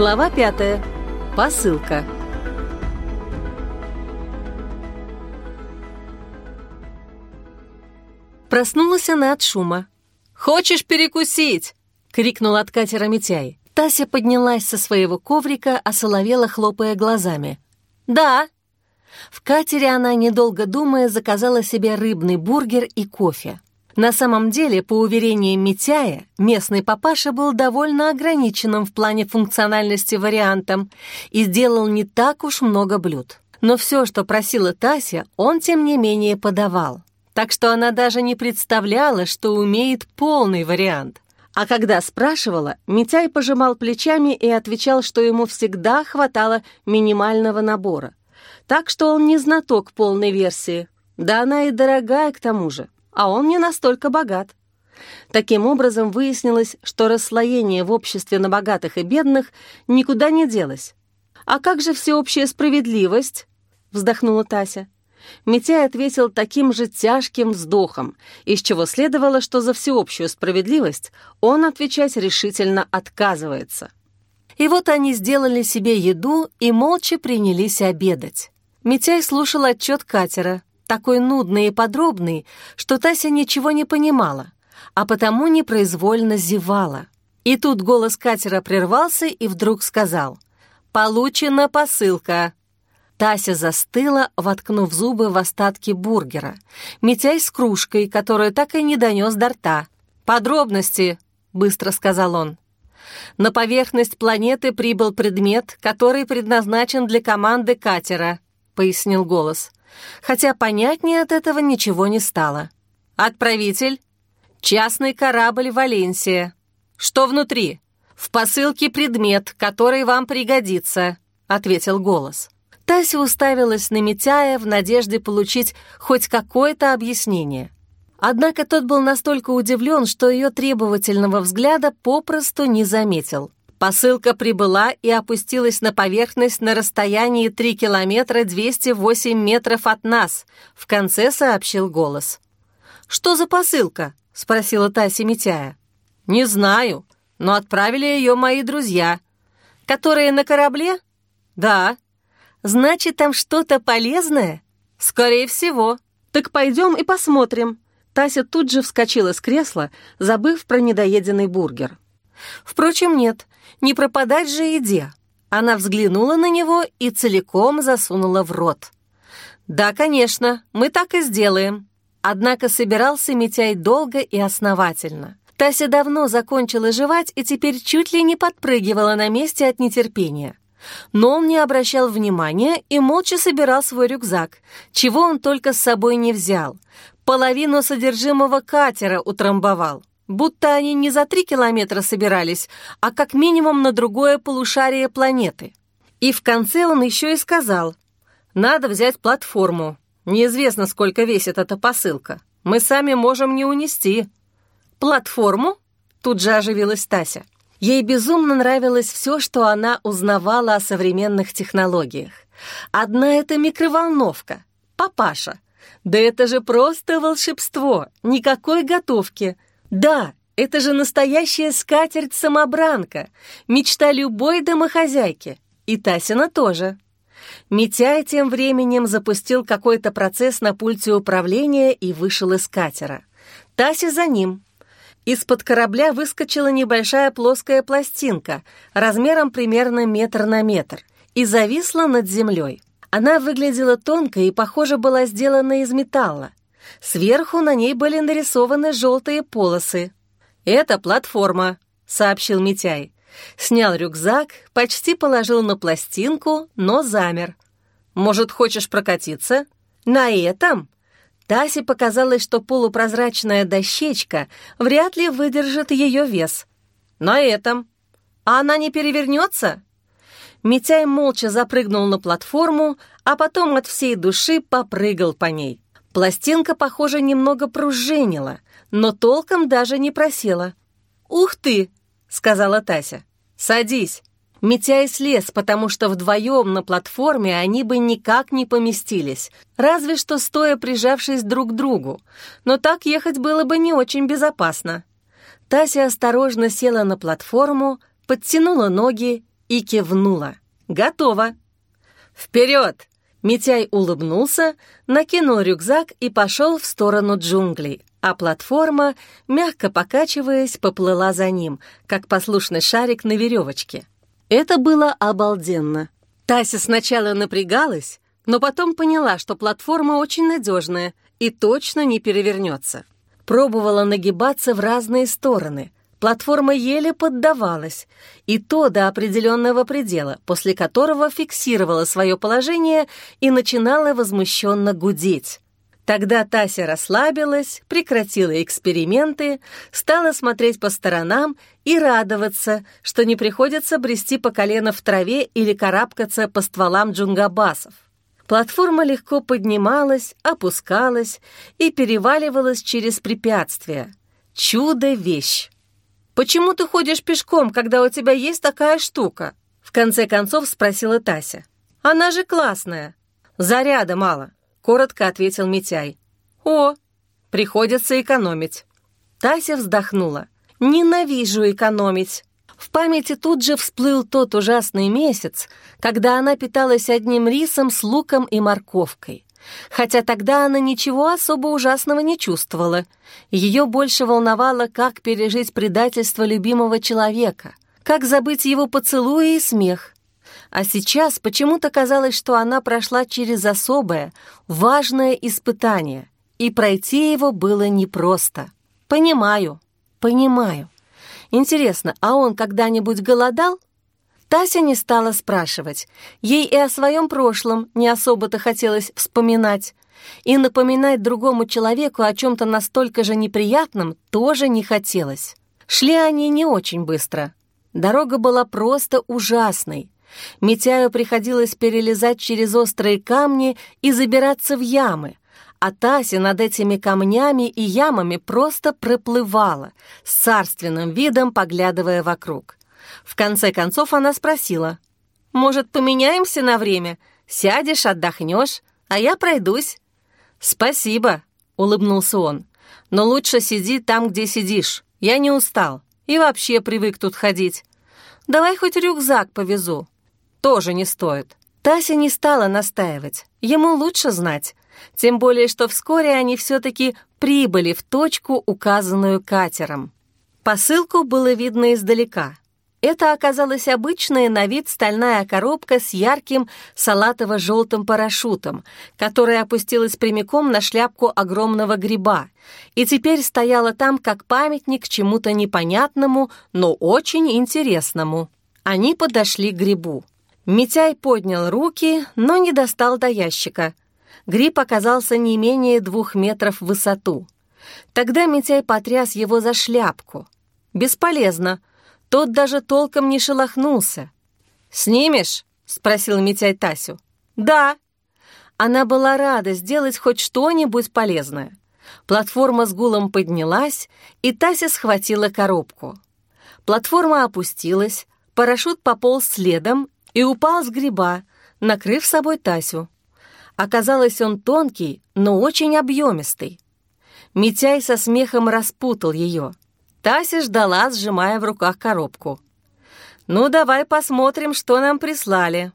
Глава пятая. Посылка. Проснулась она от шума. «Хочешь перекусить?» — крикнул от катера Митяй. Тася поднялась со своего коврика, осоловела, хлопая глазами. «Да». В катере она, недолго думая, заказала себе рыбный бургер и кофе. На самом деле, по уверениям Митяя, местный папаша был довольно ограниченным в плане функциональности вариантом и сделал не так уж много блюд. Но все, что просила Тася, он, тем не менее, подавал. Так что она даже не представляла, что умеет полный вариант. А когда спрашивала, Митяй пожимал плечами и отвечал, что ему всегда хватало минимального набора. Так что он не знаток полной версии. Да она и дорогая к тому же а он не настолько богат. Таким образом, выяснилось, что расслоение в обществе на богатых и бедных никуда не делось. «А как же всеобщая справедливость?» — вздохнула Тася. Митяй ответил таким же тяжким вздохом, из чего следовало, что за всеобщую справедливость он отвечать решительно отказывается. И вот они сделали себе еду и молча принялись обедать. Митяй слушал отчет катера, такой нудный и подробный, что Тася ничего не понимала, а потому непроизвольно зевала. И тут голос катера прервался и вдруг сказал «Получена посылка». Тася застыла, воткнув зубы в остатки бургера. Митяй с кружкой, которую так и не донес до рта. «Подробности», — быстро сказал он. На поверхность планеты прибыл предмет, который предназначен для команды катера, пояснил голос хотя понятнее от этого ничего не стало. Отправитель — частный корабль «Валенсия». Что внутри? В посылке предмет, который вам пригодится, — ответил голос. Тася уставилась на Митяя в надежде получить хоть какое-то объяснение. Однако тот был настолько удивлен, что ее требовательного взгляда попросту не заметил. Посылка прибыла и опустилась на поверхность на расстоянии 3 километра 208 метров от нас, в конце сообщил голос. «Что за посылка?» — спросила Тася Митяя. «Не знаю, но отправили ее мои друзья. Которые на корабле?» «Да». «Значит, там что-то полезное?» «Скорее всего». «Так пойдем и посмотрим». Тася тут же вскочила с кресла, забыв про недоеденный бургер. Впрочем, нет, не пропадать же еде. Она взглянула на него и целиком засунула в рот. «Да, конечно, мы так и сделаем». Однако собирался Митяй долго и основательно. Тася давно закончила жевать и теперь чуть ли не подпрыгивала на месте от нетерпения. Но он не обращал внимания и молча собирал свой рюкзак, чего он только с собой не взял. Половину содержимого катера утрамбовал будто они не за три километра собирались, а как минимум на другое полушарие планеты. И в конце он еще и сказал, «Надо взять платформу. Неизвестно, сколько весит эта посылка. Мы сами можем не унести». «Платформу?» — тут же оживилась Тася. Ей безумно нравилось все, что она узнавала о современных технологиях. Одна — это микроволновка. Папаша. Да это же просто волшебство. Никакой готовки — да, это же настоящая скатерть-самобранка, мечта любой домохозяйки. И Тасина тоже. Митяй тем временем запустил какой-то процесс на пульте управления и вышел из катера. Тася за ним. Из-под корабля выскочила небольшая плоская пластинка, размером примерно метр на метр, и зависла над землей. Она выглядела тонко и, похоже, была сделана из металла. Сверху на ней были нарисованы желтые полосы. «Это платформа», — сообщил Митяй. Снял рюкзак, почти положил на пластинку, но замер. «Может, хочешь прокатиться?» «На этом?» Тасе показалось, что полупрозрачная дощечка вряд ли выдержит ее вес. «На этом?» «А она не перевернется?» Митяй молча запрыгнул на платформу, а потом от всей души попрыгал по ней. Пластинка, похоже, немного пружинила, но толком даже не просела. «Ух ты!» — сказала Тася. «Садись!» Митяй слез, потому что вдвоем на платформе они бы никак не поместились, разве что стоя прижавшись друг к другу, но так ехать было бы не очень безопасно. Тася осторожно села на платформу, подтянула ноги и кивнула. «Готово!» «Вперед!» Митяй улыбнулся, накинул рюкзак и пошел в сторону джунглей, а платформа, мягко покачиваясь, поплыла за ним, как послушный шарик на веревочке. Это было обалденно. Тася сначала напрягалась, но потом поняла, что платформа очень надежная и точно не перевернется. Пробовала нагибаться в разные стороны — Платформа еле поддавалась, и то до определенного предела, после которого фиксировала свое положение и начинала возмущенно гудеть. Тогда Тася расслабилась, прекратила эксперименты, стала смотреть по сторонам и радоваться, что не приходится брести по колено в траве или карабкаться по стволам джунгабасов. Платформа легко поднималась, опускалась и переваливалась через препятствия. Чудо-вещь! «Почему ты ходишь пешком, когда у тебя есть такая штука?» В конце концов спросила Тася. «Она же классная». «Заряда мало», — коротко ответил Митяй. «О, приходится экономить». Тася вздохнула. «Ненавижу экономить». В памяти тут же всплыл тот ужасный месяц, когда она питалась одним рисом с луком и морковкой. Хотя тогда она ничего особо ужасного не чувствовала. Ее больше волновало, как пережить предательство любимого человека, как забыть его поцелуи и смех. А сейчас почему-то казалось, что она прошла через особое, важное испытание, и пройти его было непросто. Понимаю, понимаю. Интересно, а он когда-нибудь голодал? Тася не стала спрашивать. Ей и о своем прошлом не особо-то хотелось вспоминать. И напоминать другому человеку о чем-то настолько же неприятном тоже не хотелось. Шли они не очень быстро. Дорога была просто ужасной. Митяю приходилось перелезать через острые камни и забираться в ямы, а Тася над этими камнями и ямами просто проплывала, с царственным видом поглядывая вокруг. В конце концов она спросила, «Может, поменяемся на время? Сядешь, отдохнешь, а я пройдусь». «Спасибо», — улыбнулся он, «но лучше сиди там, где сидишь. Я не устал и вообще привык тут ходить. Давай хоть рюкзак повезу». «Тоже не стоит». Тася не стала настаивать, ему лучше знать, тем более, что вскоре они все-таки прибыли в точку, указанную катером. Посылку было видно издалека. Это оказалась обычная на вид стальная коробка с ярким салатово-желтым парашютом, которая опустилась прямиком на шляпку огромного гриба и теперь стояла там как памятник чему-то непонятному, но очень интересному. Они подошли к грибу. Митяй поднял руки, но не достал до ящика. Гриб оказался не менее двух метров в высоту. Тогда Митяй потряс его за шляпку. «Бесполезно», тот даже толком не шелохнулся. «Снимешь?» — спросил Митяй Тасю. «Да». Она была рада сделать хоть что-нибудь полезное. Платформа с гулом поднялась, и Тася схватила коробку. Платформа опустилась, парашют пополз следом и упал с гриба, накрыв собой Тасю. Оказалось, он тонкий, но очень объемистый. Митяй со смехом распутал ее. Тася ждала, сжимая в руках коробку. «Ну, давай посмотрим, что нам прислали».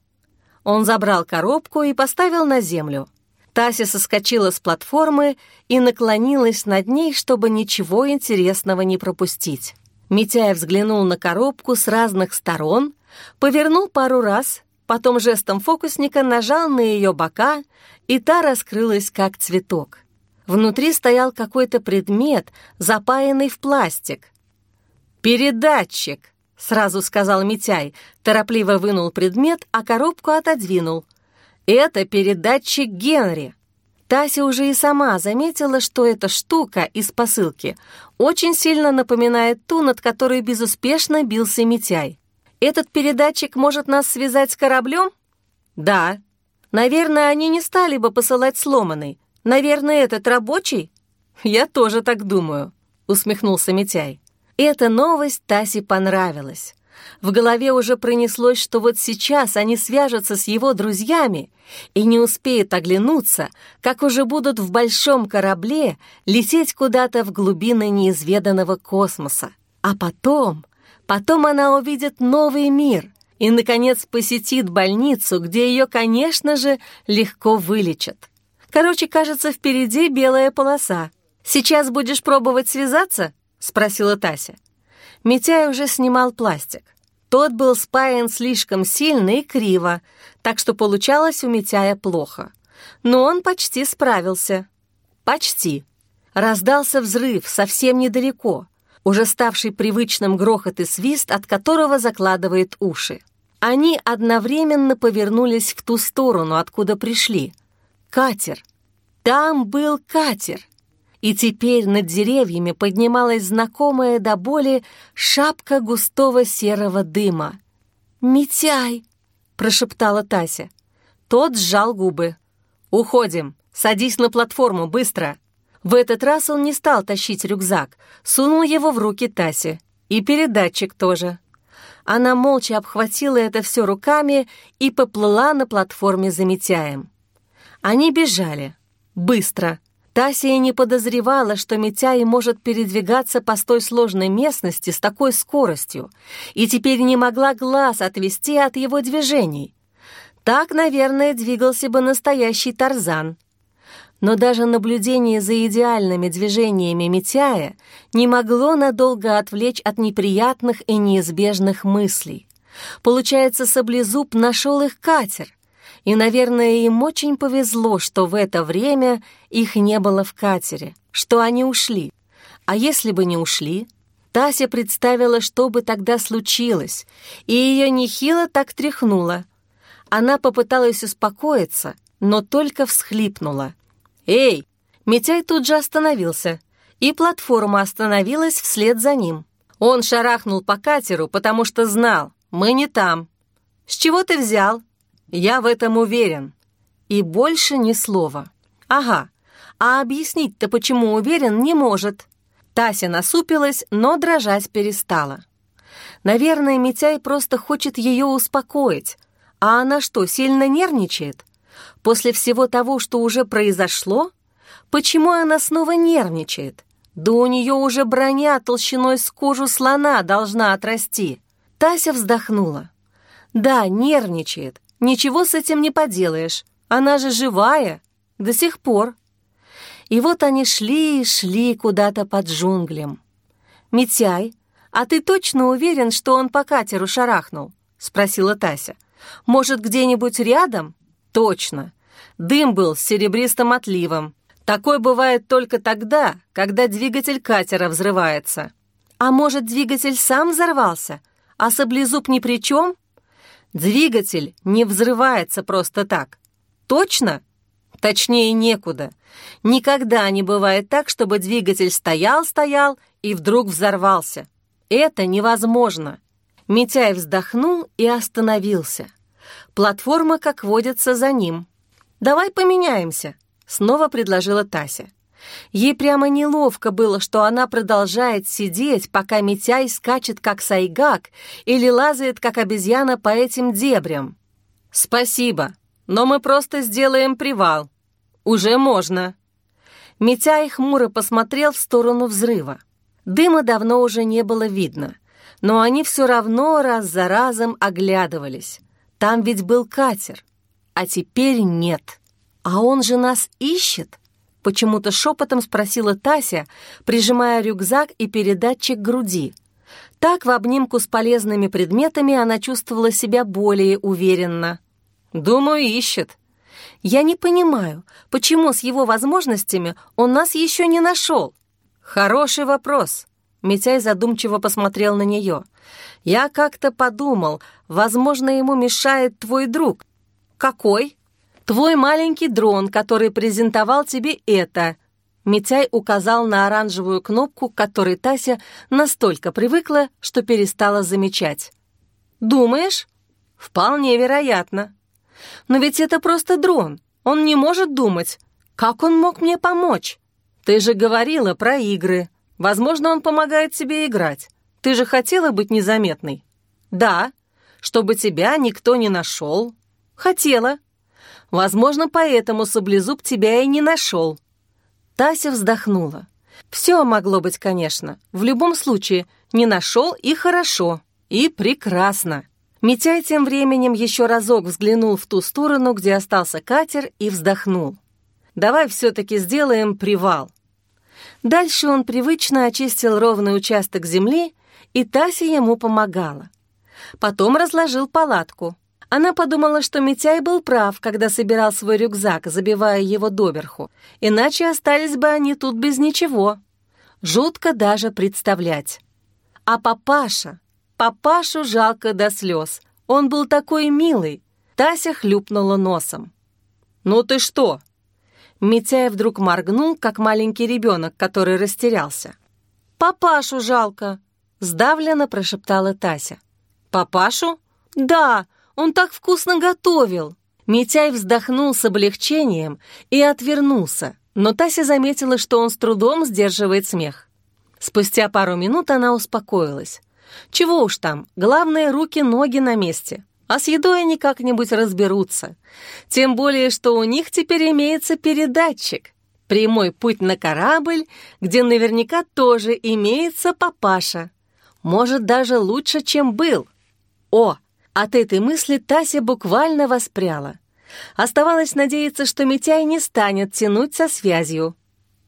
Он забрал коробку и поставил на землю. Тася соскочила с платформы и наклонилась над ней, чтобы ничего интересного не пропустить. Митяй взглянул на коробку с разных сторон, повернул пару раз, потом жестом фокусника нажал на ее бока, и та раскрылась, как цветок. Внутри стоял какой-то предмет, запаянный в пластик. «Передатчик», — сразу сказал Митяй, торопливо вынул предмет, а коробку отодвинул. «Это передатчик Генри». Тася уже и сама заметила, что эта штука из посылки очень сильно напоминает ту, над которой безуспешно бился Митяй. «Этот передатчик может нас связать с кораблем?» «Да». «Наверное, они не стали бы посылать сломанный. Наверное, этот рабочий?» «Я тоже так думаю», — усмехнулся Митяй. Эта новость Тасе понравилась. В голове уже пронеслось, что вот сейчас они свяжутся с его друзьями и не успеют оглянуться, как уже будут в большом корабле лететь куда-то в глубины неизведанного космоса. А потом, потом она увидит новый мир, и, наконец, посетит больницу, где ее, конечно же, легко вылечат. Короче, кажется, впереди белая полоса. «Сейчас будешь пробовать связаться?» — спросила Тася. Митяй уже снимал пластик. Тот был спаян слишком сильно и криво, так что получалось у Митяя плохо. Но он почти справился. Почти. Раздался взрыв совсем недалеко, уже ставший привычным грохот и свист, от которого закладывает уши. Они одновременно повернулись в ту сторону, откуда пришли. Катер. Там был катер. И теперь над деревьями поднималась знакомая до боли шапка густого серого дыма. «Митяй!» — прошептала Тася. Тот сжал губы. «Уходим! Садись на платформу, быстро!» В этот раз он не стал тащить рюкзак, сунул его в руки Тасе. И передатчик тоже. Она молча обхватила это все руками и поплыла на платформе за Митяем. Они бежали. Быстро. Тася и не подозревала, что Митяй может передвигаться по столь сложной местности с такой скоростью, и теперь не могла глаз отвести от его движений. Так, наверное, двигался бы настоящий Тарзан. Но даже наблюдение за идеальными движениями Митяя не могло надолго отвлечь от неприятных и неизбежных мыслей. Получается, Саблезуб нашел их катер, и, наверное, им очень повезло, что в это время их не было в катере, что они ушли. А если бы не ушли? Тася представила, что бы тогда случилось, и ее нехило так тряхнуло. Она попыталась успокоиться, но только всхлипнула. «Эй!» Митяй тут же остановился, и платформа остановилась вслед за ним. Он шарахнул по катеру, потому что знал, мы не там. «С чего ты взял?» Я в этом уверен. И больше ни слова. Ага, а объяснить-то почему уверен не может. Тася насупилась, но дрожать перестала. Наверное, Митяй просто хочет ее успокоить. А она что, сильно нервничает? После всего того, что уже произошло? Почему она снова нервничает? Да у нее уже броня толщиной с кожу слона должна отрасти. Тася вздохнула. Да, нервничает, Ничего с этим не поделаешь. Она же живая. До сих пор. И вот они шли и шли куда-то под джунглем. «Митяй, а ты точно уверен, что он по катеру шарахнул?» — спросила Тася. «Может, где-нибудь рядом?» «Точно. Дым был с серебристым отливом. Такой бывает только тогда, когда двигатель катера взрывается». «А может, двигатель сам взорвался? А саблезуб ни при чем?» Двигатель не взрывается просто так. Точно? Точнее, некуда. Никогда не бывает так, чтобы двигатель стоял-стоял и вдруг взорвался. Это невозможно. Митяй вздохнул и остановился. Платформа, как водится, за ним. «Давай поменяемся», — снова предложила Тася. Ей прямо неловко было, что она продолжает сидеть, пока Митяй скачет, как сайгак, или лазает, как обезьяна, по этим дебрям. «Спасибо, но мы просто сделаем привал. Уже можно». Митяй хмуро посмотрел в сторону взрыва. Дыма давно уже не было видно, но они все равно раз за разом оглядывались. Там ведь был катер, а теперь нет. А он же нас ищет. Почему-то шепотом спросила Тася, прижимая рюкзак и передатчик к груди. Так в обнимку с полезными предметами она чувствовала себя более уверенно. «Думаю, ищет». «Я не понимаю, почему с его возможностями он нас еще не нашел?» «Хороший вопрос», — Митяй задумчиво посмотрел на нее. «Я как-то подумал, возможно, ему мешает твой друг». «Какой?» «Твой маленький дрон, который презентовал тебе это». Митяй указал на оранжевую кнопку, к которой Тася настолько привыкла, что перестала замечать. «Думаешь?» «Вполне вероятно». «Но ведь это просто дрон. Он не может думать. Как он мог мне помочь?» «Ты же говорила про игры. Возможно, он помогает тебе играть. Ты же хотела быть незаметной?» «Да. Чтобы тебя никто не нашел». «Хотела. Возможно, поэтому Саблезуб тебя и не нашел». Тася вздохнула. «Все могло быть, конечно. В любом случае, не нашел и хорошо, и прекрасно». Митяй тем временем еще разок взглянул в ту сторону, где остался катер, и вздохнул. «Давай все-таки сделаем привал». Дальше он привычно очистил ровный участок земли, и Тася ему помогала. Потом разложил палатку. Она подумала, что Митяй был прав, когда собирал свой рюкзак, забивая его доверху, иначе остались бы они тут без ничего. Жутко даже представлять. А папаша, папашу жалко до слез. Он был такой милый. Тася хлюпнула носом. «Ну ты что?» Митяй вдруг моргнул, как маленький ребенок, который растерялся. «Папашу жалко», — сдавленно прошептала Тася. «Папашу?» «Да, он так вкусно готовил!» Митяй вздохнул с облегчением и отвернулся, но Тася заметила, что он с трудом сдерживает смех. Спустя пару минут она успокоилась. Чего уж там, главное, руки-ноги на месте, а с едой они как-нибудь разберутся. Тем более, что у них теперь имеется передатчик. Прямой путь на корабль, где наверняка тоже имеется папаша. Может, даже лучше, чем был. О, от этой мысли Тася буквально воспряла. Оставалось надеяться, что Митяй не станет тянуть со связью.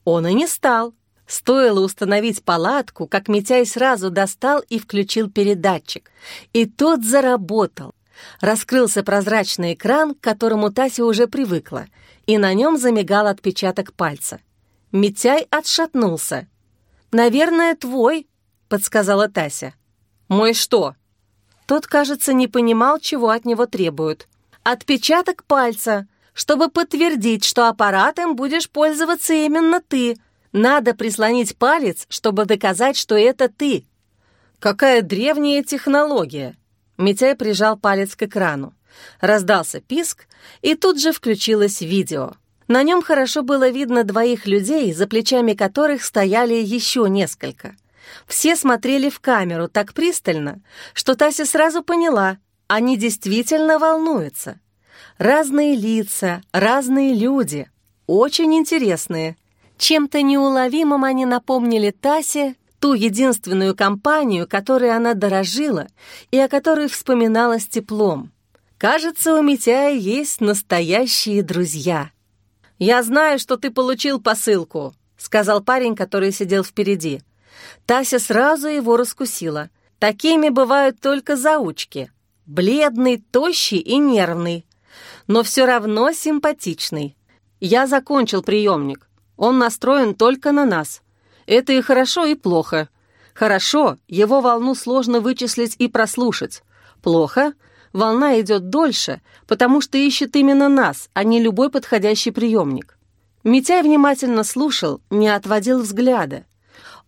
Он и не стал. Стоило установить палатку, как Митяй сразу достал и включил передатчик. И тот заработал. Раскрылся прозрачный экран, к которому Тася уже привыкла, и на нем замигал отпечаток пальца. Митяй отшатнулся. «Наверное, твой», — подсказала Тася. «Мой что?» Тот, кажется, не понимал, чего от него требуют. «Отпечаток пальца, чтобы подтвердить, что аппаратом будешь пользоваться именно ты. Надо прислонить палец, чтобы доказать, что это ты». «Какая древняя технология!» Митяй прижал палец к экрану. Раздался писк, и тут же включилось видео. На нем хорошо было видно двоих людей, за плечами которых стояли еще несколько — все смотрели в камеру так пристально, что Тася сразу поняла, они действительно волнуются. Разные лица, разные люди, очень интересные. Чем-то неуловимым они напомнили Тасе ту единственную компанию, которой она дорожила и о которой вспоминала с теплом. Кажется, у Митяя есть настоящие друзья. «Я знаю, что ты получил посылку», — сказал парень, который сидел впереди. Тася сразу его раскусила. Такими бывают только заучки. Бледный, тощий и нервный. Но все равно симпатичный. Я закончил приемник. Он настроен только на нас. Это и хорошо, и плохо. Хорошо, его волну сложно вычислить и прослушать. Плохо, волна идет дольше, потому что ищет именно нас, а не любой подходящий приемник. Митяй внимательно слушал, не отводил взгляда.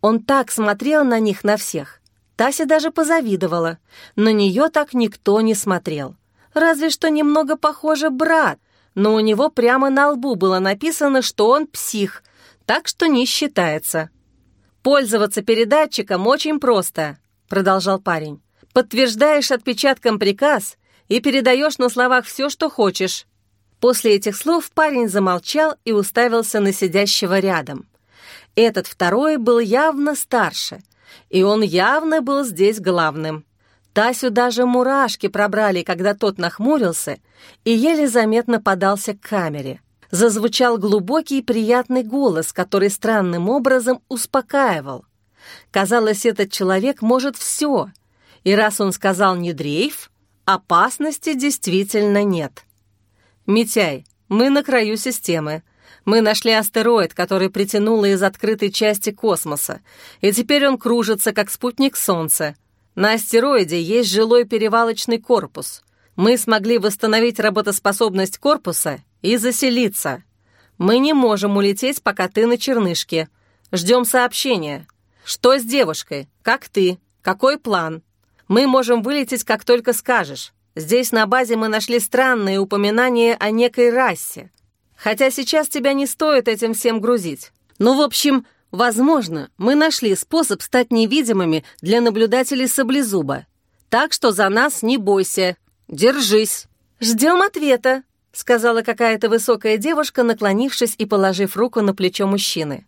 Он так смотрел на них на всех. Тася даже позавидовала. На нее так никто не смотрел. Разве что немного похоже брат, но у него прямо на лбу было написано, что он псих, так что не считается. «Пользоваться передатчиком очень просто», — продолжал парень. «Подтверждаешь отпечатком приказ и передаешь на словах все, что хочешь». После этих слов парень замолчал и уставился на сидящего рядом. Этот второй был явно старше, и он явно был здесь главным. Тасю даже мурашки пробрали, когда тот нахмурился и еле заметно подался к камере. Зазвучал глубокий и приятный голос, который странным образом успокаивал. Казалось, этот человек может все, и раз он сказал «не дрейф», опасности действительно нет. «Митяй, мы на краю системы. Мы нашли астероид, который притянуло из открытой части космоса, и теперь он кружится, как спутник Солнца. На астероиде есть жилой перевалочный корпус. Мы смогли восстановить работоспособность корпуса и заселиться. Мы не можем улететь, пока ты на чернышке. Ждем сообщения. Что с девушкой? Как ты? Какой план? Мы можем вылететь, как только скажешь. Здесь на базе мы нашли странные упоминания о некой расе. Хотя сейчас тебя не стоит этим всем грузить. Ну, в общем, возможно, мы нашли способ стать невидимыми для наблюдателей саблезуба. Так что за нас не бойся. Держись. Ждем ответа, сказала какая-то высокая девушка, наклонившись и положив руку на плечо мужчины.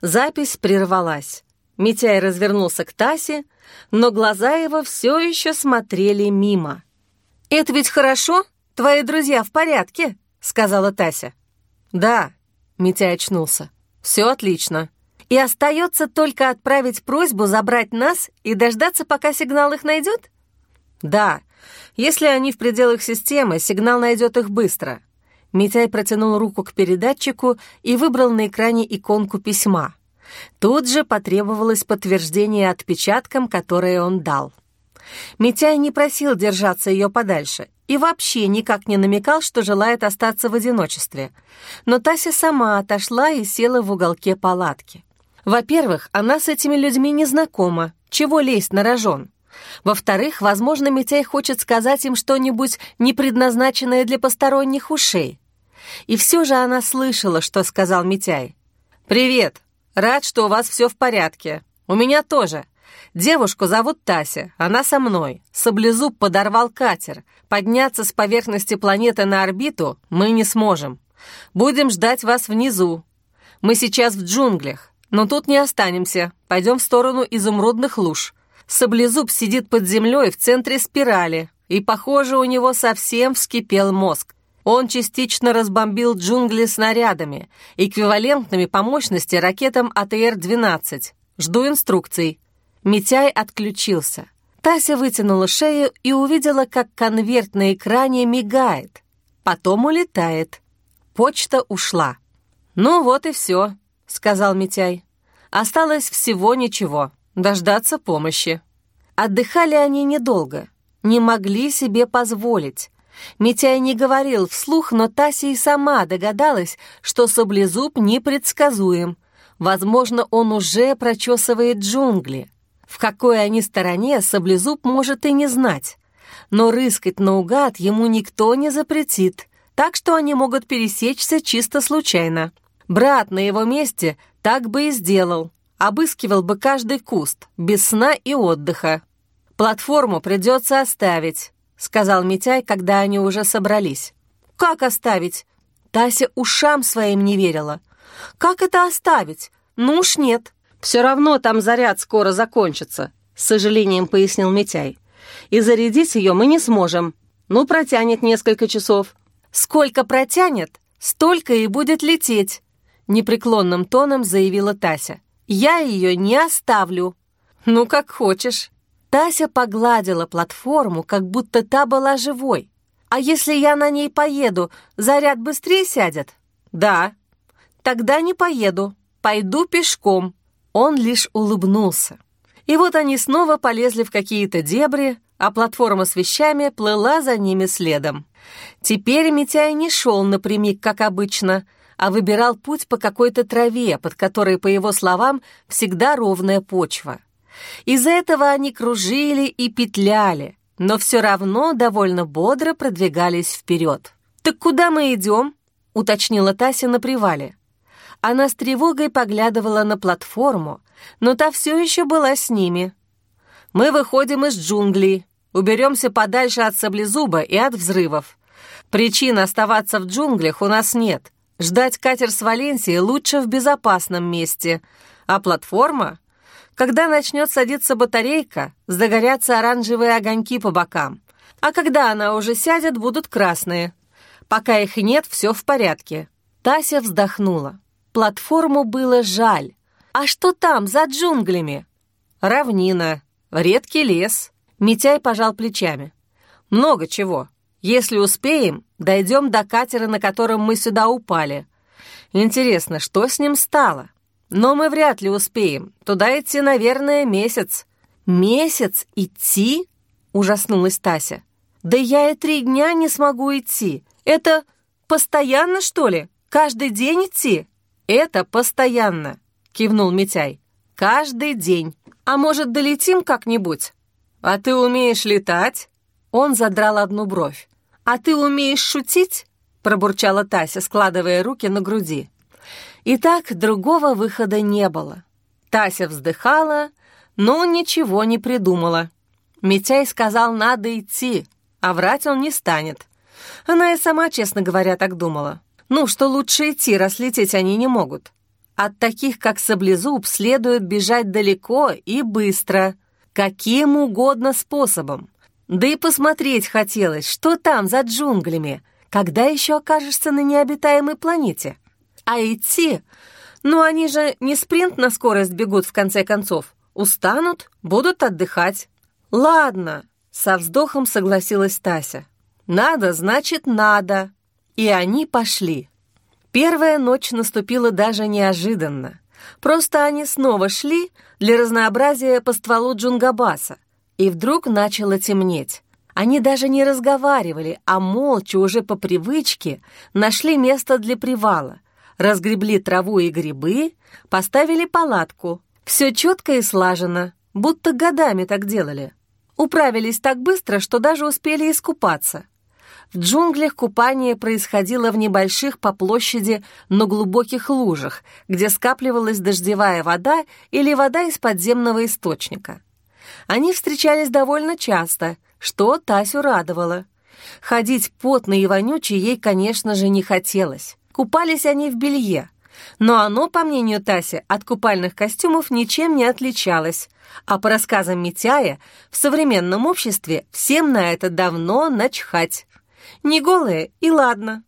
Запись прервалась. Митяй развернулся к Тасе, но глаза его все еще смотрели мимо. «Это ведь хорошо? Твои друзья в порядке?» — сказала Тася. «Да», — Митяй очнулся. «Все отлично. И остается только отправить просьбу забрать нас и дождаться, пока сигнал их найдет?» «Да. Если они в пределах системы, сигнал найдет их быстро». Митяй протянул руку к передатчику и выбрал на экране иконку письма. Тут же потребовалось подтверждение отпечатком, которое он дал. Митяй не просил держаться ее подальше и вообще никак не намекал, что желает остаться в одиночестве. Но Тася сама отошла и села в уголке палатки. Во-первых, она с этими людьми не знакома, чего лезть на рожон. Во-вторых, возможно, Митяй хочет сказать им что-нибудь, не предназначенное для посторонних ушей. И все же она слышала, что сказал Митяй. «Привет! Рад, что у вас все в порядке. У меня тоже. Девушку зовут Тася, она со мной. Саблезуб подорвал катер. Подняться с поверхности планеты на орбиту мы не сможем. Будем ждать вас внизу. Мы сейчас в джунглях, но тут не останемся. Пойдем в сторону изумрудных луж. Саблезуб сидит под землей в центре спирали, и, похоже, у него совсем вскипел мозг. Он частично разбомбил джунгли снарядами, эквивалентными по мощности ракетам АТР-12. Жду инструкций. Митяй отключился. Тася вытянула шею и увидела, как конверт на экране мигает. Потом улетает. Почта ушла. «Ну вот и все», — сказал Митяй. «Осталось всего ничего. Дождаться помощи». Отдыхали они недолго. Не могли себе позволить. Митяй не говорил вслух, но Тася и сама догадалась, что саблезуб непредсказуем. Возможно, он уже прочесывает джунгли. В какой они стороне саблезуб может и не знать. Но рыскать наугад ему никто не запретит, так что они могут пересечься чисто случайно. Брат на его месте так бы и сделал. Обыскивал бы каждый куст, без сна и отдыха. Платформу придется оставить. — сказал Митяй, когда они уже собрались. «Как оставить?» Тася ушам своим не верила. «Как это оставить? Ну уж нет. Все равно там заряд скоро закончится», — с сожалением пояснил Митяй. «И зарядить ее мы не сможем. Ну, протянет несколько часов». «Сколько протянет, столько и будет лететь», — непреклонным тоном заявила Тася. «Я ее не оставлю». «Ну, как хочешь», Тася погладила платформу, как будто та была живой. «А если я на ней поеду, заряд быстрее сядет?» «Да». «Тогда не поеду. Пойду пешком». Он лишь улыбнулся. И вот они снова полезли в какие-то дебри, а платформа с вещами плыла за ними следом. Теперь Митяй не шел напрямик, как обычно, а выбирал путь по какой-то траве, под которой, по его словам, всегда ровная почва. Из-за этого они кружили и петляли, но все равно довольно бодро продвигались вперед. «Так куда мы идем?» — уточнила Тася на привале. Она с тревогой поглядывала на платформу, но та все еще была с ними. «Мы выходим из джунглей, уберемся подальше от саблезуба и от взрывов. Причин оставаться в джунглях у нас нет. Ждать катер с Валенсии лучше в безопасном месте, а платформа когда начнет садиться батарейка, загорятся оранжевые огоньки по бокам. А когда она уже сядет, будут красные. Пока их нет, все в порядке. Тася вздохнула. Платформу было жаль. А что там, за джунглями? Равнина, редкий лес. Митяй пожал плечами. Много чего. Если успеем, дойдем до катера, на котором мы сюда упали. Интересно, что с ним стало? Но мы вряд ли успеем. Туда идти, наверное, месяц». «Месяц идти?» — ужаснулась Тася. «Да я и три дня не смогу идти. Это постоянно, что ли? Каждый день идти?» «Это постоянно», — кивнул Митяй. «Каждый день. А может, долетим как-нибудь?» «А ты умеешь летать?» Он задрал одну бровь. «А ты умеешь шутить?» — пробурчала Тася, складывая руки на груди. Итак, другого выхода не было. Тася вздыхала, но ничего не придумала. Митяй сказал, надо идти, а врать он не станет. Она и сама, честно говоря, так думала. Ну, что лучше идти, раз лететь они не могут. От таких, как Саблезуб, следует бежать далеко и быстро, каким угодно способом. Да и посмотреть хотелось, что там за джунглями, когда еще окажешься на необитаемой планете. А идти? Ну, они же не спринт на скорость бегут в конце концов. Устанут, будут отдыхать. Ладно, со вздохом согласилась Тася. Надо, значит, надо. И они пошли. Первая ночь наступила даже неожиданно. Просто они снова шли для разнообразия по стволу Джунгабаса. И вдруг начало темнеть. Они даже не разговаривали, а молча уже по привычке нашли место для привала, разгребли траву и грибы, поставили палатку. Все четко и слажено, будто годами так делали. Управились так быстро, что даже успели искупаться. В джунглях купание происходило в небольших по площади, но глубоких лужах, где скапливалась дождевая вода или вода из подземного источника. Они встречались довольно часто, что Тасю радовало. Ходить потно и вонючей ей, конечно же, не хотелось. Купались они в белье, но оно, по мнению Таси, от купальных костюмов ничем не отличалось. А по рассказам Митяя, в современном обществе всем на это давно начхать. Не голые и ладно.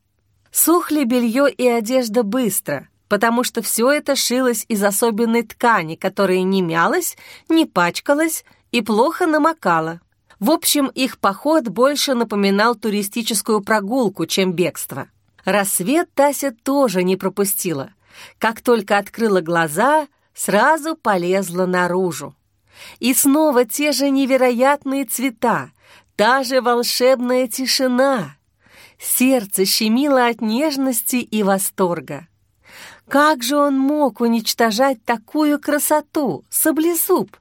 Сухли белье и одежда быстро, потому что все это шилось из особенной ткани, которая не мялась, не пачкалась и плохо намокала. В общем, их поход больше напоминал туристическую прогулку, чем бегство. Рассвет Тася тоже не пропустила. Как только открыла глаза, сразу полезла наружу. И снова те же невероятные цвета, та же волшебная тишина. Сердце щемило от нежности и восторга. Как же он мог уничтожать такую красоту, саблезуб?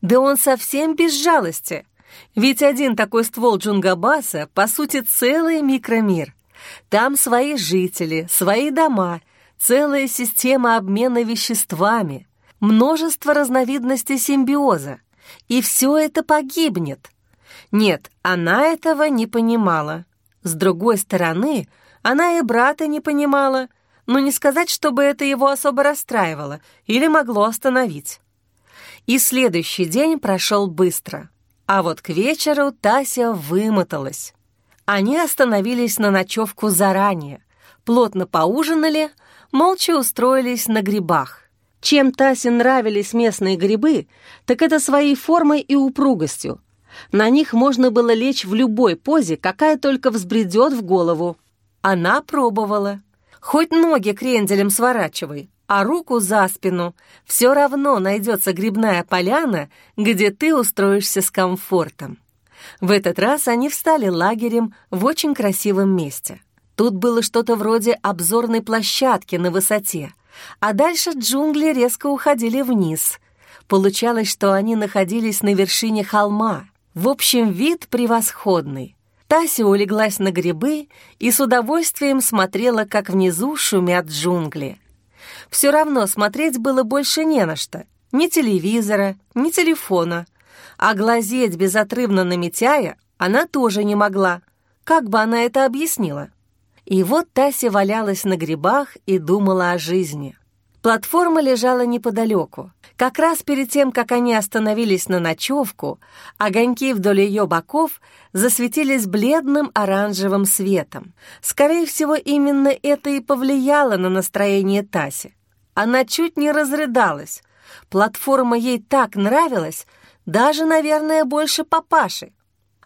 Да он совсем без жалости. Ведь один такой ствол Джунгабаса, по сути, целый микромир. Там свои жители, свои дома, целая система обмена веществами, множество разновидностей симбиоза. И все это погибнет. Нет, она этого не понимала. С другой стороны, она и брата не понимала, но не сказать, чтобы это его особо расстраивало или могло остановить. И следующий день прошел быстро. А вот к вечеру Тася вымоталась. Они остановились на ночевку заранее, плотно поужинали, молча устроились на грибах. Чем Тасе нравились местные грибы, так это своей формой и упругостью. На них можно было лечь в любой позе, какая только взбредет в голову. Она пробовала. Хоть ноги кренделем сворачивай, а руку за спину. Все равно найдется грибная поляна, где ты устроишься с комфортом. В этот раз они встали лагерем в очень красивом месте. Тут было что-то вроде обзорной площадки на высоте, а дальше джунгли резко уходили вниз. Получалось, что они находились на вершине холма. В общем, вид превосходный. Тася улеглась на грибы и с удовольствием смотрела, как внизу шумят джунгли. Все равно смотреть было больше не на что. Ни телевизора, ни телефона. А глазеть безотрывно на Митяя она тоже не могла. Как бы она это объяснила? И вот Тася валялась на грибах и думала о жизни. Платформа лежала неподалеку. Как раз перед тем, как они остановились на ночевку, огоньки вдоль ее боков засветились бледным оранжевым светом. Скорее всего, именно это и повлияло на настроение Таси. Она чуть не разрыдалась. Платформа ей так нравилась, даже, наверное, больше папаши.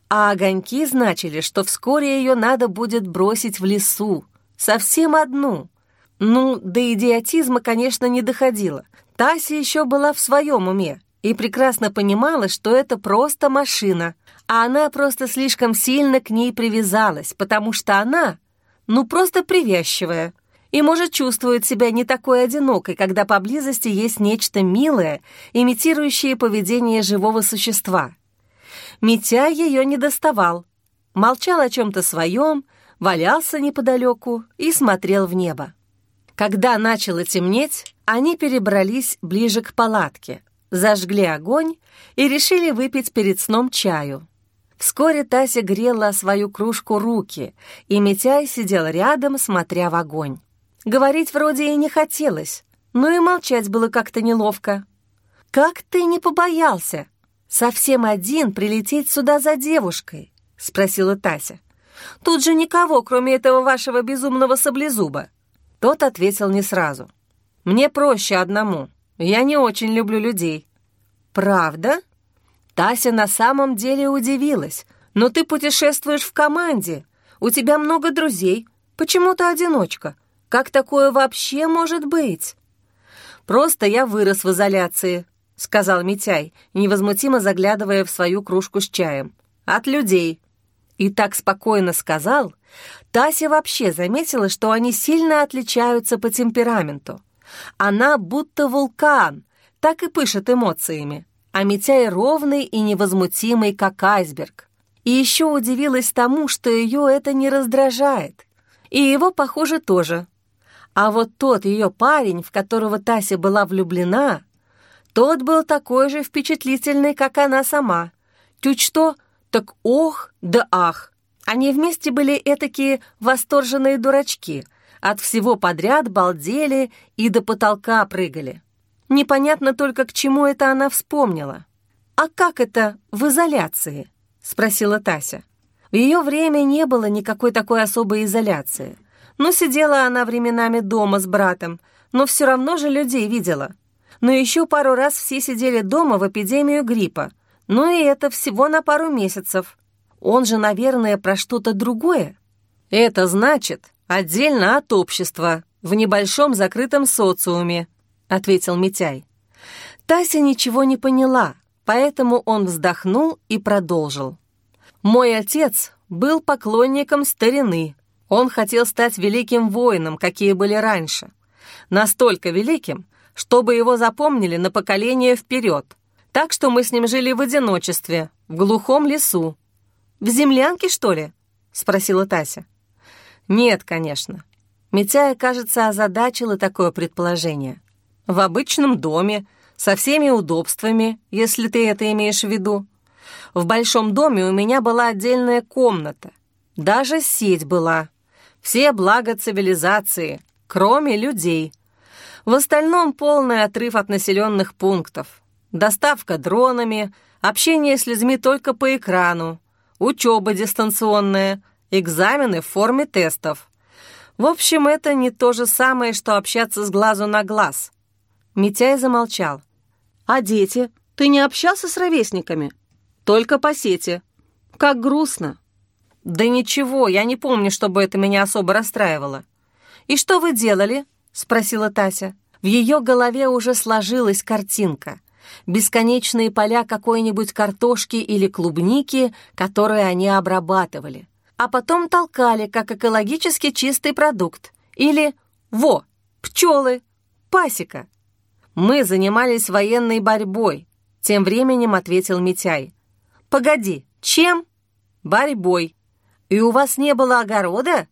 А огоньки значили, что вскоре ее надо будет бросить в лесу, совсем одну. Ну, до идиотизма, конечно, не доходило. Тася еще была в своем уме и прекрасно понимала, что это просто машина, а она просто слишком сильно к ней привязалась, потому что она, ну, просто привязчивая — и, может, чувствует себя не такой одинокой, когда поблизости есть нечто милое, имитирующее поведение живого существа. Митя ее не доставал, молчал о чем-то своем, валялся неподалеку и смотрел в небо. Когда начало темнеть, они перебрались ближе к палатке, зажгли огонь и решили выпить перед сном чаю. Вскоре Тася грела свою кружку руки, и Митяй сидел рядом, смотря в огонь. Говорить вроде и не хотелось, но и молчать было как-то неловко. «Как ты не побоялся?» совсем один прилететь сюда за девушкой?» — спросила Тася. «Тут же никого, кроме этого вашего безумного саблезуба». Тот ответил не сразу. «Мне проще одному. Я не очень люблю людей». «Правда?» Тася на самом деле удивилась. «Но ты путешествуешь в команде. У тебя много друзей. Почему ты одиночка? Как такое вообще может быть?» «Просто я вырос в изоляции», — сказал Митяй, невозмутимо заглядывая в свою кружку с чаем. «От людей». И так спокойно сказал, Тася вообще заметила, что они сильно отличаются по темпераменту. Она будто вулкан, так и пышет эмоциями, а Митяй ровный и невозмутимый, как айсберг. И еще удивилась тому, что ее это не раздражает. И его, похоже, тоже. А вот тот ее парень, в которого Тася была влюблена, тот был такой же впечатлительный, как она сама. Чуть что, так ох да ах. Они вместе были этакие восторженные дурачки. От всего подряд балдели и до потолка прыгали. Непонятно только, к чему это она вспомнила. «А как это в изоляции?» — спросила Тася. В ее время не было никакой такой особой изоляции. Но сидела она временами дома с братом, но все равно же людей видела. Но еще пару раз все сидели дома в эпидемию гриппа, но и это всего на пару месяцев. Он же, наверное, про что-то другое. Это значит, отдельно от общества, в небольшом закрытом социуме, ответил Митяй. Тася ничего не поняла, поэтому он вздохнул и продолжил. Мой отец был поклонником старины. Он хотел стать великим воином, какие были раньше. Настолько великим, чтобы его запомнили на поколение вперед. Так что мы с ним жили в одиночестве, в глухом лесу. «В землянке, что ли?» — спросила Тася. «Нет, конечно». Митяя, кажется, озадачила такое предположение. «В обычном доме, со всеми удобствами, если ты это имеешь в виду. В большом доме у меня была отдельная комната. Даже сеть была. Все блага цивилизации, кроме людей. В остальном полный отрыв от населенных пунктов доставка дронами, общение с людьми только по экрану, учеба дистанционная, экзамены в форме тестов. В общем, это не то же самое, что общаться с глазу на глаз. Митяй замолчал. «А дети? Ты не общался с ровесниками?» «Только по сети. Как грустно». «Да ничего, я не помню, чтобы это меня особо расстраивало». «И что вы делали?» — спросила Тася. В ее голове уже сложилась картинка бесконечные поля какой-нибудь картошки или клубники, которые они обрабатывали, а потом толкали как экологически чистый продукт. Или «Во! Пчелы! Пасека!» «Мы занимались военной борьбой», — тем временем ответил Митяй. «Погоди, чем?» «Борьбой. И у вас не было огорода?»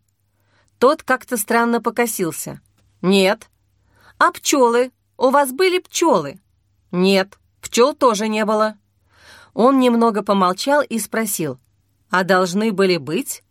Тот как-то странно покосился. «Нет». «А пчелы? У вас были пчелы?» «Нет, пчел тоже не было». Он немного помолчал и спросил, «А должны были быть?»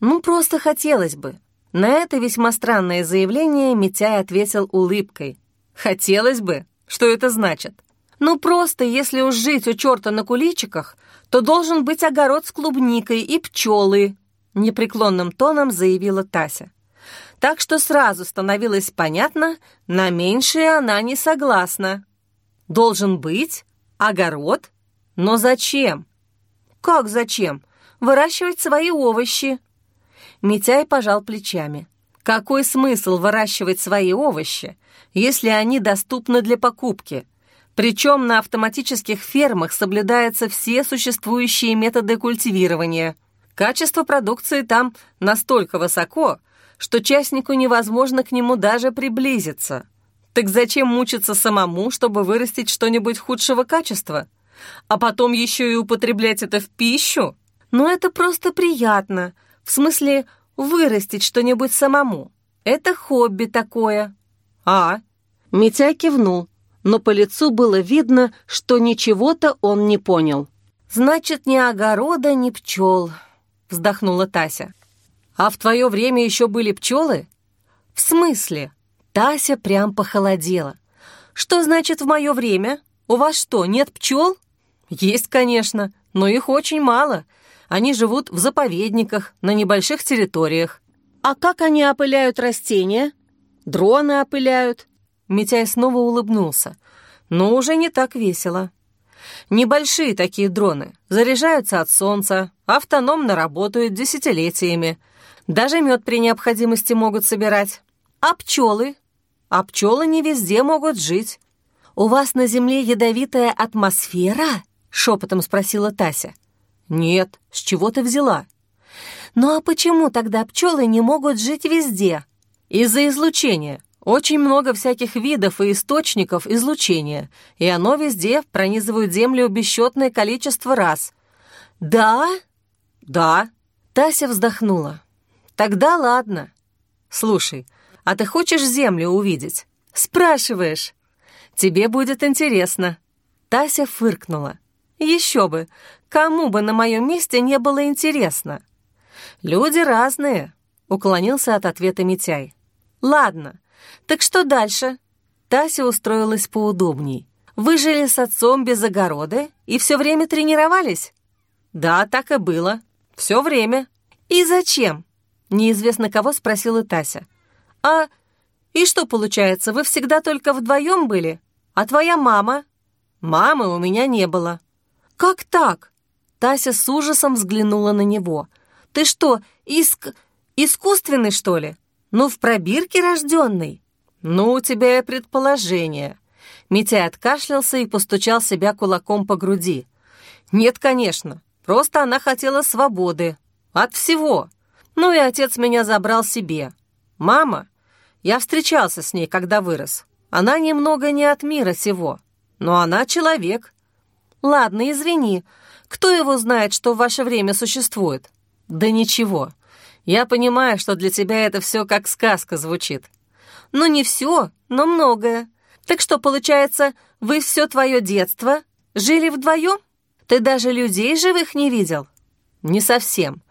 «Ну, просто хотелось бы». На это весьма странное заявление Митяй ответил улыбкой. «Хотелось бы? Что это значит?» «Ну, просто, если уж жить у черта на куличиках, то должен быть огород с клубникой и пчелы», непреклонным тоном заявила Тася. Так что сразу становилось понятно, на меньшее она не согласна. Должен быть? Огород? Но зачем? Как зачем? Выращивать свои овощи. Митяй пожал плечами. Какой смысл выращивать свои овощи, если они доступны для покупки? Причем на автоматических фермах соблюдаются все существующие методы культивирования. Качество продукции там настолько высоко, что частнику невозможно к нему даже приблизиться. Так зачем мучиться самому, чтобы вырастить что-нибудь худшего качества? А потом еще и употреблять это в пищу? Ну, это просто приятно. В смысле, вырастить что-нибудь самому. Это хобби такое. А? Митяй кивнул, но по лицу было видно, что ничего-то он не понял. «Значит, ни огорода, ни пчел», — вздохнула Тася. «А в твое время еще были пчелы?» «В смысле?» Тася прям похолодела. «Что значит в мое время? У вас что, нет пчел?» Есть, конечно, но их очень мало. Они живут в заповедниках, на небольших территориях. А как они опыляют растения? Дроны опыляют. Митяй снова улыбнулся, но уже не так весело. Небольшие такие дроны, заряжаются от солнца, автономно работают десятилетиями. Даже мед при необходимости могут собирать. А пчелы? А пчелы не везде могут жить. «У вас на Земле ядовитая атмосфера?» — шепотом спросила Тася. «Нет, с чего ты взяла?» «Ну а почему тогда пчелы не могут жить везде?» «Из-за излучения. Очень много всяких видов и источников излучения, и оно везде пронизывает Землю бесчетное количество раз». «Да?» «Да». Тася вздохнула. «Тогда ладно. Слушай, а ты хочешь Землю увидеть?» «Спрашиваешь». Тебе будет интересно». Тася фыркнула. «Еще бы! Кому бы на моем месте не было интересно?» «Люди разные», — уклонился от ответа Митяй. «Ладно, так что дальше?» Тася устроилась поудобней. «Вы жили с отцом без огорода и все время тренировались?» «Да, так и было. Все время». «И зачем?» Неизвестно кого спросила Тася. «А и что получается, вы всегда только вдвоем были? А твоя мама?» «Мамы у меня не было». «Как так?» Тася с ужасом взглянула на него. «Ты что, иск... искусственный, что ли? Ну, в пробирке рожденный?» «Ну, у тебя и предположение». Митяй откашлялся и постучал себя кулаком по груди. «Нет, конечно. Просто она хотела свободы. От всего. Ну и отец меня забрал себе. Мама я встречался с ней, когда вырос. Она немного не от мира сего, но она человек. Ладно, извини. Кто его знает, что в ваше время существует? Да ничего. Я понимаю, что для тебя это все как сказка звучит. Ну, не все, но многое. Так что, получается, вы все твое детство жили вдвоем? Ты даже людей живых не видел? Не совсем.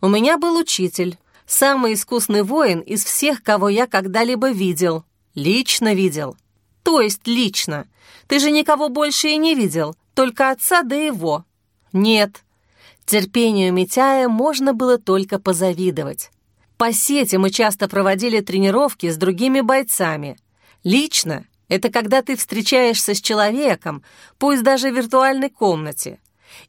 У меня был учитель. Самый искусный воин из всех, кого я когда-либо видел. Лично видел. То есть лично. Ты же никого больше и не видел, только отца да его. Нет. Терпению Митяя можно было только позавидовать. По сети мы часто проводили тренировки с другими бойцами. Лично — это когда ты встречаешься с человеком, пусть даже в виртуальной комнате.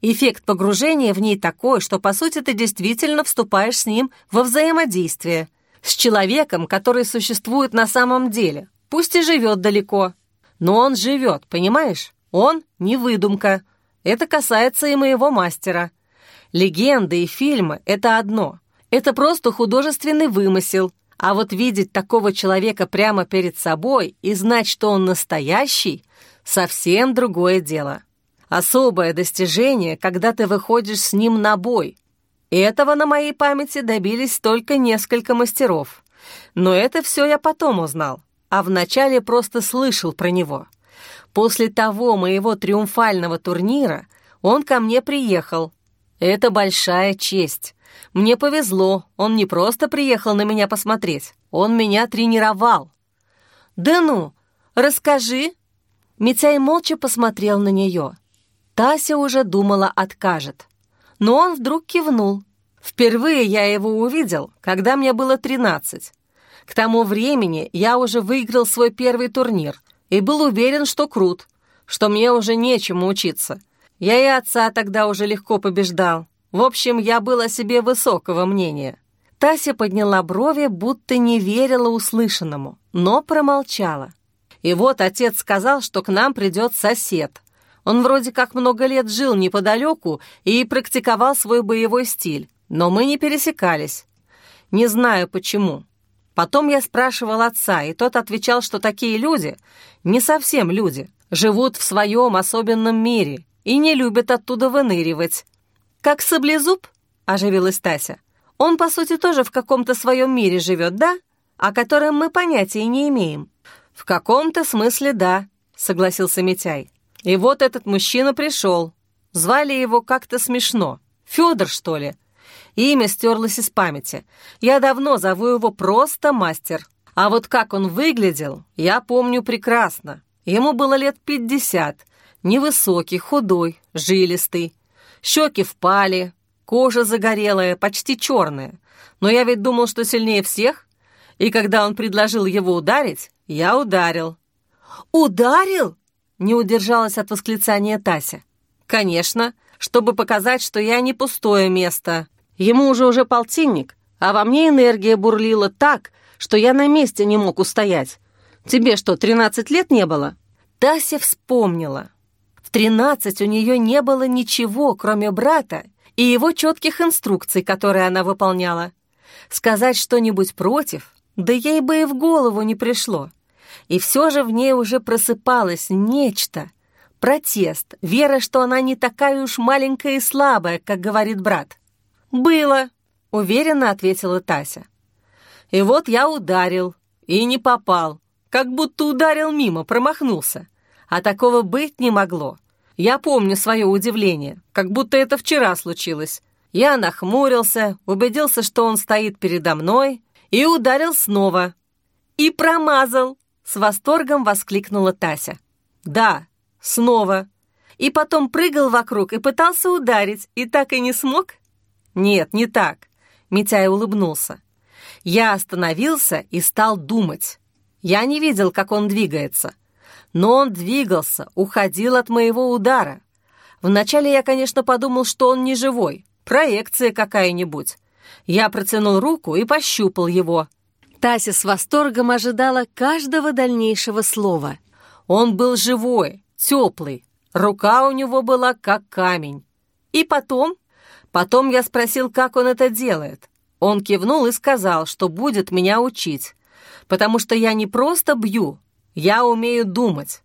Эффект погружения в ней такой, что, по сути, ты действительно вступаешь с ним во взаимодействие. С человеком, который существует на самом деле. Пусть и живет далеко. Но он живет, понимаешь? Он не выдумка. Это касается и моего мастера. Легенды и фильмы — это одно. Это просто художественный вымысел. А вот видеть такого человека прямо перед собой и знать, что он настоящий — совсем другое дело. Особое достижение, когда ты выходишь с ним на бой. Этого на моей памяти добились только несколько мастеров. Но это все я потом узнал, а вначале просто слышал про него. После того моего триумфального турнира он ко мне приехал. Это большая честь. Мне повезло, он не просто приехал на меня посмотреть, он меня тренировал. «Да ну, расскажи!» Митяй молча посмотрел на нее. Тася уже думала, откажет. Но он вдруг кивнул. Впервые я его увидел, когда мне было 13. К тому времени я уже выиграл свой первый турнир и был уверен, что крут, что мне уже нечему учиться. Я и отца тогда уже легко побеждал. В общем, я был о себе высокого мнения. Тася подняла брови, будто не верила услышанному, но промолчала. И вот отец сказал, что к нам придет сосед. Он вроде как много лет жил неподалеку и практиковал свой боевой стиль, но мы не пересекались. Не знаю почему. Потом я спрашивал отца, и тот отвечал, что такие люди, не совсем люди, живут в своем особенном мире и не любят оттуда выныривать. «Как саблезуб?» — оживилась Тася. «Он, по сути, тоже в каком-то своем мире живет, да? О котором мы понятия не имеем». «В каком-то смысле да», — согласился Митяй. И вот этот мужчина пришел. Звали его как-то смешно. Федор, что ли? Имя стерлось из памяти. Я давно зову его просто мастер. А вот как он выглядел, я помню прекрасно. Ему было лет пятьдесят. Невысокий, худой, жилистый. Щеки впали, кожа загорелая, почти черная. Но я ведь думал, что сильнее всех. И когда он предложил его ударить, я ударил. «Ударил?» — не удержалась от восклицания Тася. «Конечно, чтобы показать, что я не пустое место. Ему уже уже полтинник, а во мне энергия бурлила так, что я на месте не мог устоять. Тебе что, 13 лет не было?» Тася вспомнила. В 13 у нее не было ничего, кроме брата и его четких инструкций, которые она выполняла. Сказать что-нибудь против, да ей бы и в голову не пришло. И все же в ней уже просыпалось нечто. Протест, вера, что она не такая уж маленькая и слабая, как говорит брат. «Было», — уверенно ответила Тася. «И вот я ударил, и не попал, как будто ударил мимо, промахнулся. А такого быть не могло. Я помню свое удивление, как будто это вчера случилось. Я нахмурился, убедился, что он стоит передо мной, и ударил снова. «И промазал!» — с восторгом воскликнула Тася. «Да, снова. И потом прыгал вокруг и пытался ударить, и так и не смог?» «Нет, не так», — Митяй улыбнулся. «Я остановился и стал думать. Я не видел, как он двигается. Но он двигался, уходил от моего удара. Вначале я, конечно, подумал, что он не живой, проекция какая-нибудь. Я протянул руку и пощупал его. Тася с восторгом ожидала каждого дальнейшего слова. Он был живой, теплый, рука у него была как камень. И потом... Потом я спросил, как он это делает. Он кивнул и сказал, что будет меня учить потому что я не просто бью, я умею думать.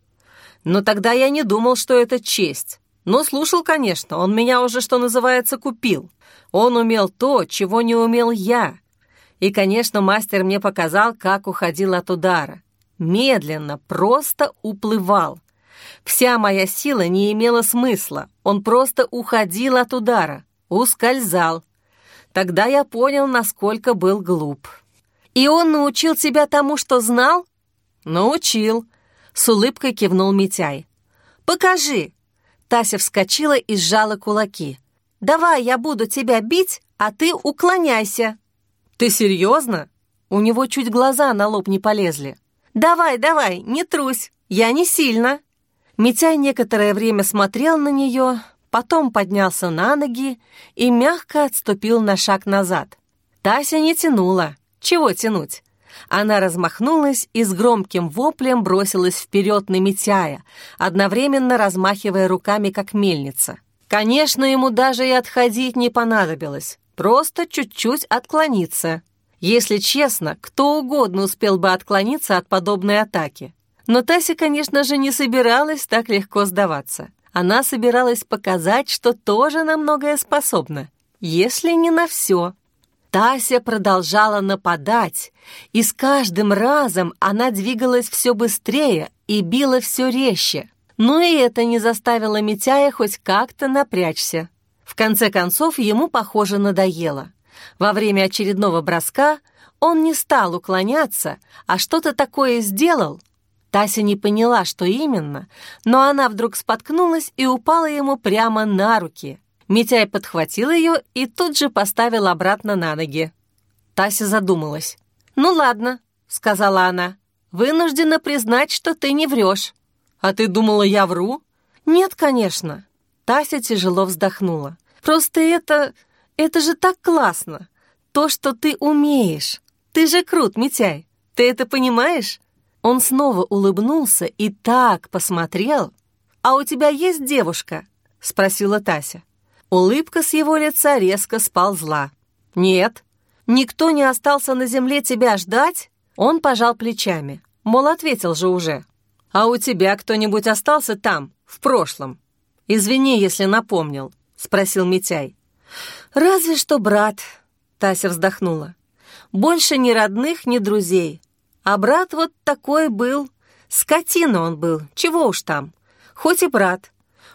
Но тогда я не думал, что это честь. Но слушал, конечно, он меня уже, что называется, купил. Он умел то, чего не умел я. И, конечно, мастер мне показал, как уходил от удара. Медленно, просто уплывал. Вся моя сила не имела смысла. Он просто уходил от удара, ускользал. Тогда я понял, насколько был глуп. «И он научил тебя тому, что знал?» «Научил», — с улыбкой кивнул Митяй. «Покажи!» Тася вскочила и сжала кулаки. «Давай я буду тебя бить, а ты уклоняйся!» «Ты серьезно?» У него чуть глаза на лоб не полезли. «Давай, давай, не трусь, я не сильно!» Митяй некоторое время смотрел на нее, потом поднялся на ноги и мягко отступил на шаг назад. Тася не тянула. Чего тянуть? Она размахнулась и с громким воплем бросилась вперед на Митяя, одновременно размахивая руками, как мельница. Конечно, ему даже и отходить не понадобилось, просто чуть-чуть отклониться. Если честно, кто угодно успел бы отклониться от подобной атаки. Но Тася, конечно же, не собиралась так легко сдаваться. Она собиралась показать, что тоже на многое способна, если не на все. Тася продолжала нападать, и с каждым разом она двигалась все быстрее и била все резче. Но и это не заставило Митяя хоть как-то напрячься. В конце концов, ему, похоже, надоело. Во время очередного броска он не стал уклоняться, а что-то такое сделал. Тася не поняла, что именно, но она вдруг споткнулась и упала ему прямо на руки — Митяй подхватил ее и тут же поставил обратно на ноги. Тася задумалась. «Ну ладно», — сказала она, — «вынуждена признать, что ты не врешь». «А ты думала, я вру?» «Нет, конечно». Тася тяжело вздохнула. «Просто это... это же так классно! То, что ты умеешь! Ты же крут, Митяй! Ты это понимаешь?» Он снова улыбнулся и так посмотрел. «А у тебя есть девушка?» — спросила Тася. Улыбка с его лица резко сползла. «Нет, никто не остался на земле тебя ждать?» Он пожал плечами. Мол, ответил же уже. «А у тебя кто-нибудь остался там, в прошлом?» «Извини, если напомнил», — спросил Митяй. «Разве что брат», — Тася вздохнула. «Больше ни родных, ни друзей. А брат вот такой был. Скотина он был, чего уж там. Хоть и брат.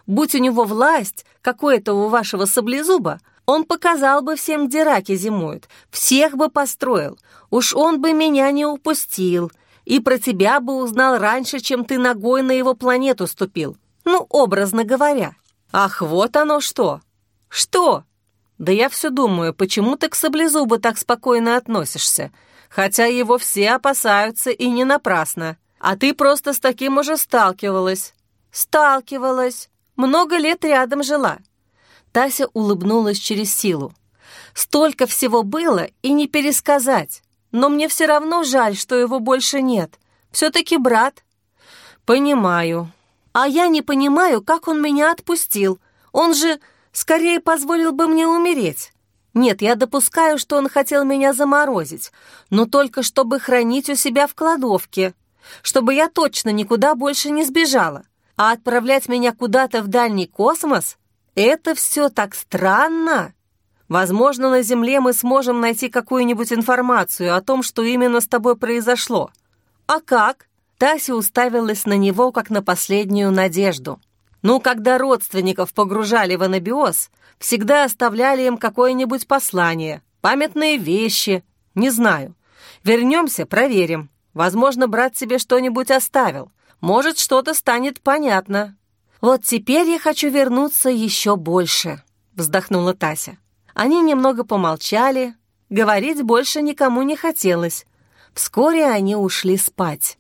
Будь у него власть, какое-то у вашего саблезуба, он показал бы всем, где раки зимуют, всех бы построил. Уж он бы меня не упустил, и про тебя бы узнал раньше, чем ты ногой на его планету ступил. Ну, образно говоря. Ах, вот оно что! Что? Да я все думаю, почему ты к саблезубу так спокойно относишься? Хотя его все опасаются и не напрасно. А ты просто с таким уже сталкивалась. Сталкивалась. Много лет рядом жила. Тася улыбнулась через силу. Столько всего было и не пересказать. Но мне все равно жаль, что его больше нет. Все-таки брат. Понимаю. А я не понимаю, как он меня отпустил. Он же скорее позволил бы мне умереть. Нет, я допускаю, что он хотел меня заморозить, но только чтобы хранить у себя в кладовке, чтобы я точно никуда больше не сбежала. А отправлять меня куда-то в дальний космос — это все так странно. Возможно, на Земле мы сможем найти какую-нибудь информацию о том, что именно с тобой произошло. А как? Тася уставилась на него, как на последнюю надежду. Ну, когда родственников погружали в анабиоз, всегда оставляли им какое-нибудь послание, памятные вещи, не знаю. Вернемся, проверим. Возможно, брат тебе что-нибудь оставил. Может, что-то станет понятно. Вот теперь я хочу вернуться еще больше, вздохнула Тася. Они немного помолчали, говорить больше никому не хотелось. Вскоре они ушли спать.